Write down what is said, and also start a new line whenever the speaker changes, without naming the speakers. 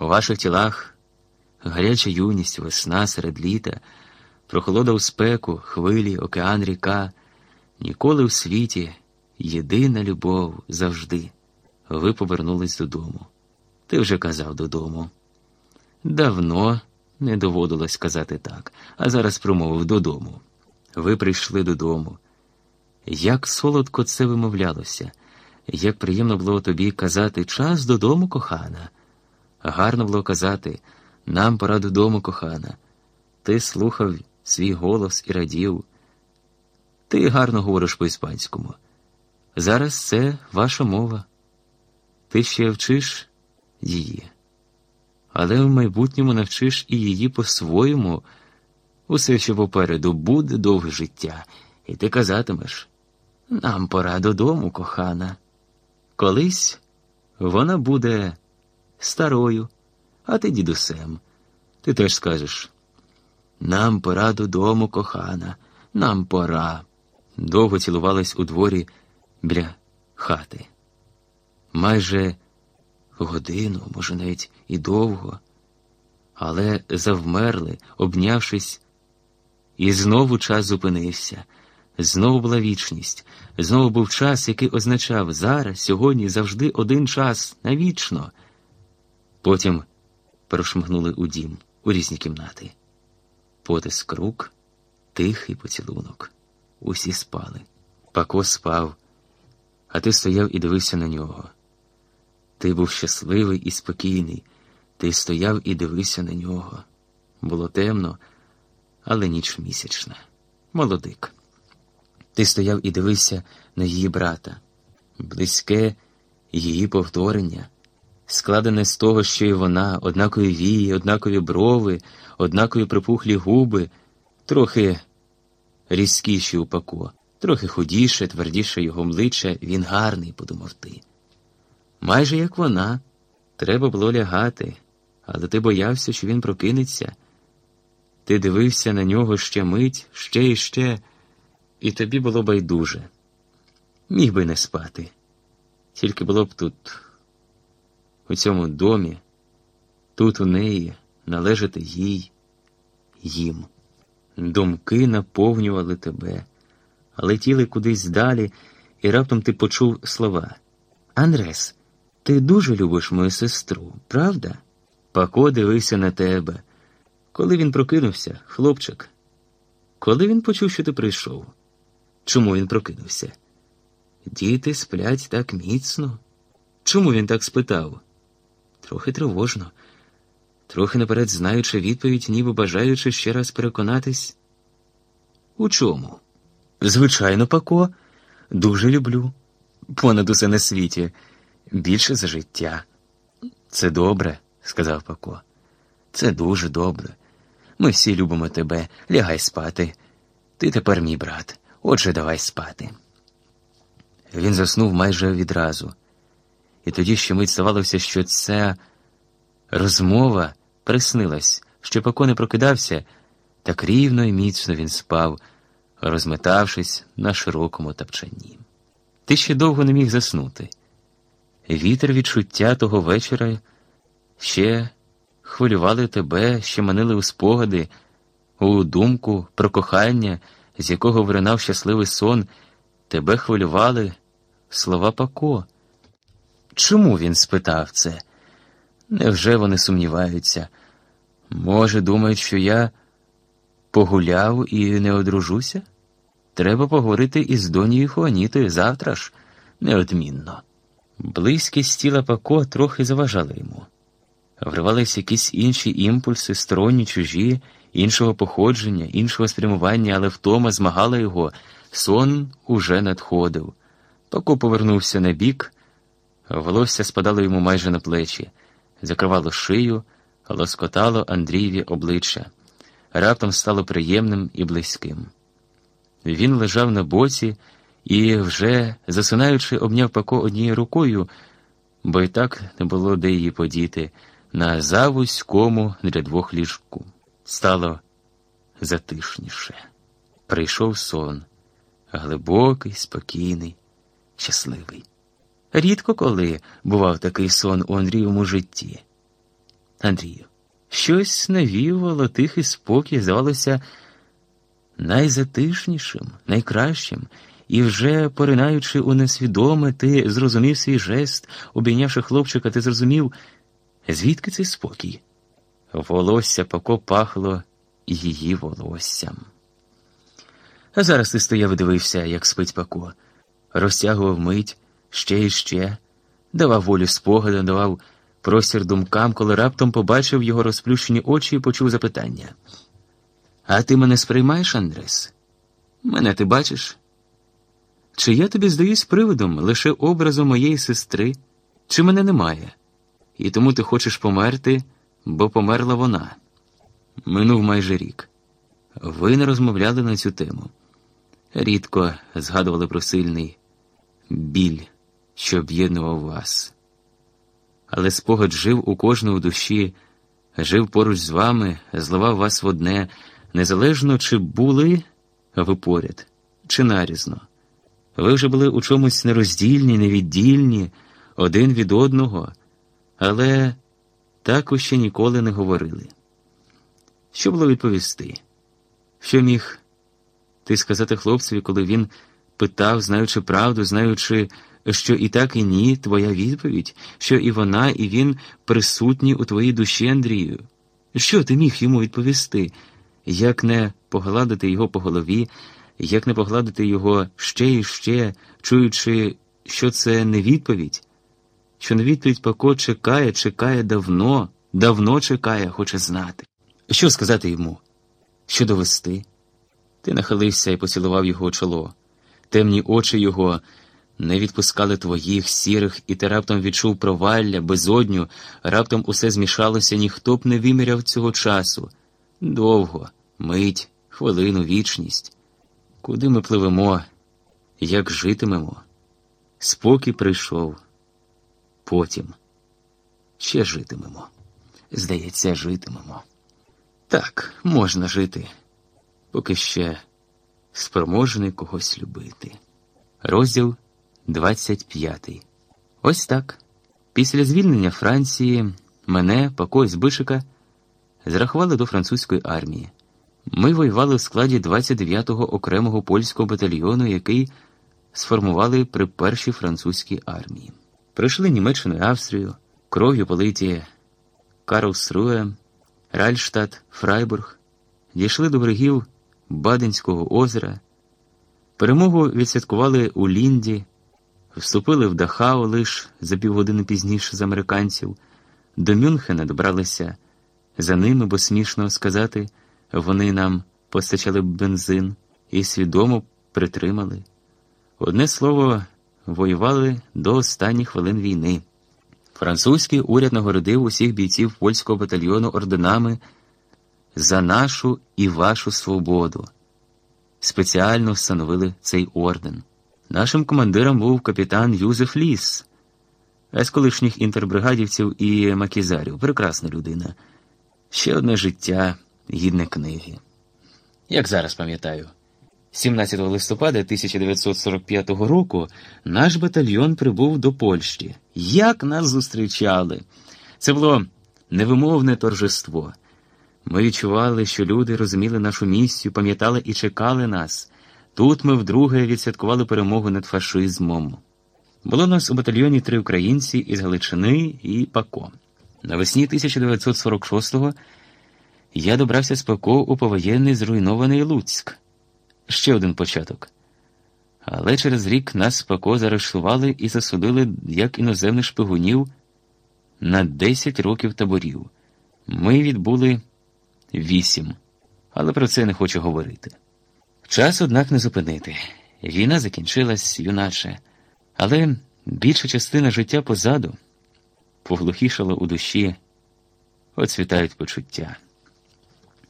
У ваших тілах гаряча юність, весна серед літа, прохолода у спеку, хвилі, океан, ріка, ніколи у світі єдина любов завжди. Ви повернулись додому. Ти вже казав додому. Давно не доводилось казати так, а зараз промовив додому. Ви прийшли додому. Як солодко це вимовлялося, як приємно було тобі казати час додому, кохана. Гарно було казати нам пора додому, кохана. Ти слухав свій голос і радів. Ти гарно говориш по-іспанському. Зараз це ваша мова. Ти ще вчиш її, але в майбутньому навчиш і її по-своєму. Усе ще попереду буде довге життя, і ти казатимеш нам пора додому, кохана. Колись вона буде старою, а ти дідусем. Ти теж скажеш нам пора додому, кохана, нам пора. Довго цілувались у дворі біля хати. Майже годину, може, навіть і довго, але завмерли, обнявшись, і знову час зупинився. Знову була вічність, знову був час, який означав зараз, сьогодні, завжди один час, навічно. Потім прошмигнули у дім, у різні кімнати. Потиск рук, тихий поцілунок. Усі спали. Пако спав, а ти стояв і дивився на нього. Ти був щасливий і спокійний, ти стояв і дивився на нього. Було темно, але ніч місячна. Молодик. Ти стояв і дивився на її брата, близьке її повторення, складене з того, що і вона, однакові вії, однакові брови, однакові припухлі губи, трохи різкіші у пако, трохи худіше, твердіше його мличчя, він гарний, подумав ти. Майже як вона, треба було лягати, але ти боявся, що він прокинеться. Ти дивився на нього ще мить, ще і ще і тобі було байдуже. Міг би не спати. Тільки було б тут, у цьому домі, тут у неї належати їй, їм. Думки наповнювали тебе, летіли кудись далі, і раптом ти почув слова. Андрес, ти дуже любиш мою сестру, правда? Пако дивився на тебе. Коли він прокинувся, хлопчик, коли він почув, що ти прийшов. Чому він прокинувся? Діти сплять так міцно. Чому він так спитав? Трохи тривожно, трохи наперед знаючи відповідь, ніби бажаючи ще раз переконатись. У чому? Звичайно, Пако, дуже люблю. Понад усе на світі, більше за життя. Це добре, сказав Пако. Це дуже добре. Ми всі любимо тебе, лягай спати. Ти тепер мій брат. Отже, давай спати. Він заснув майже відразу, і тоді ще мить здавалося, що ця розмова приснилась, що Пако не прокидався, так рівно і міцно він спав, розметавшись на широкому тапчанні. Ти ще довго не міг заснути. Вітер відчуття того вечора ще хвилювали тебе, ще манили у спогади, у думку про кохання з якого виринав щасливий сон, тебе хвилювали слова Пако. Чому він спитав це? Невже вони сумніваються? Може, думають, що я погуляв і не одружуся? Треба поговорити із донією Хуанітою завтра ж, неодмінно. Близькість тіла Пако трохи заважала йому. Вривались якісь інші імпульси, сторонні, чужі іншого походження, іншого спрямування, але втома змагала його, сон уже надходив. Пако повернувся на бік, волосся спадало йому майже на плечі, закривало шию, лоскотало Андрієві обличчя. Раптом стало приємним і близьким. Він лежав на боці і, вже засинаючи, обняв Пако однією рукою, бо й так не було де її подіти, на завузькому для двох ліжку. Стало затишніше. Прийшов сон, глибокий, спокійний, щасливий. Рідко коли бував такий сон у Андрієвому житті. Андрію. Щось навівало тихий спокій, здавалося, найзатишнішим, найкращим, і вже поринаючи у несвідоме, ти зрозумів свій жест, обійнявши хлопчика, ти зрозумів, звідки цей спокій? Волосся Пако пахло її волоссям. А зараз ти стояв і дивився, як спить Пако, розтягував мить ще і ще, давав волю спогадам, давав простір думкам, коли раптом побачив його розплющені очі і почув запитання. А ти мене сприймаєш, Андрес? Мене ти бачиш? Чи я тобі здаюсь привидом лише образом моєї сестри, чи мене немає, і тому ти хочеш померти, бо померла вона? Минув майже рік. Ви не розмовляли на цю тему. Рідко згадували про сильний біль, що об'єднував вас. Але спогад жив у кожного душі, жив поруч з вами, зливав вас в одне, незалежно, чи були ви поряд, чи нарізно. Ви вже були у чомусь нероздільні, невіддільні, один від одного, але так ще ніколи не говорили. Що було відповісти? Що міг ти сказати хлопцеві, коли він питав, знаючи правду, знаючи, що і так, і ні, твоя відповідь, що і вона, і він присутні у твоїй душі, Андрію? Що ти міг йому відповісти? Як не погладити його по голові, як не погладити його ще і ще, чуючи, що це не відповідь, що не відповідь Пако чекає, чекає давно, давно чекає, хоче знати. Що сказати йому? Що довести? Ти нахилився і поцілував його чоло. Темні очі його не відпускали твоїх сірих, і ти раптом відчув провалля, безодню, раптом усе змішалося, ніхто б не виміряв цього часу. Довго, мить, хвилину, вічність. Куди ми пливемо, як житимемо? Спокій прийшов. Потім ще житимемо. Здається, житимемо. Так, можна жити, поки ще спроможний когось любити. Розділ 25. Ось так. Після звільнення Франції мене, Пако з Бишика, зрахували до французької армії. Ми воювали в складі 29-го окремого польського батальйону, який сформували при першій французькій армії. Прийшли Німеччину і Австрію, кров'ю политі Карлсруе, Ральштадт, Фрайбург, дійшли до берегів Баденського озера. Перемогу відсвяткували у Лінді, вступили в Дахау лиш за півгодини пізніше з американців, до Мюнхена добралися за ними, бо смішно сказати, вони нам постачали бензин і свідомо притримали. Одне слово, воювали до останніх хвилин війни. Французький уряд нагородив усіх бійців польського батальйону орденами за нашу і вашу свободу. Спеціально встановили цей орден. Нашим командиром був капітан Юзеф Ліс, з колишніх інтербригадівців і макізарів. Прекрасна людина. Ще одне життя, гідне книги. Як зараз пам'ятаю, 17 листопада 1945 року наш батальйон прибув до Польщі. Як нас зустрічали! Це було невимовне торжество. Ми відчували, що люди розуміли нашу місію, пам'ятали і чекали нас. Тут ми вдруге відсвяткували перемогу над фашизмом. Було нас у батальйоні три українці із Галичини і Пако. Навесні 1946-го я добрався з Пако у повоєнний зруйнований Луцьк. Ще один початок. Але через рік нас Пако заарештували і засудили як іноземних шпигунів на 10 років таборів. Ми відбули вісім, але про це не хочу говорити. Час, однак, не зупинити. Війна закінчилась, юначе, але більша частина життя позаду поглухішала у душі, оцвітають почуття.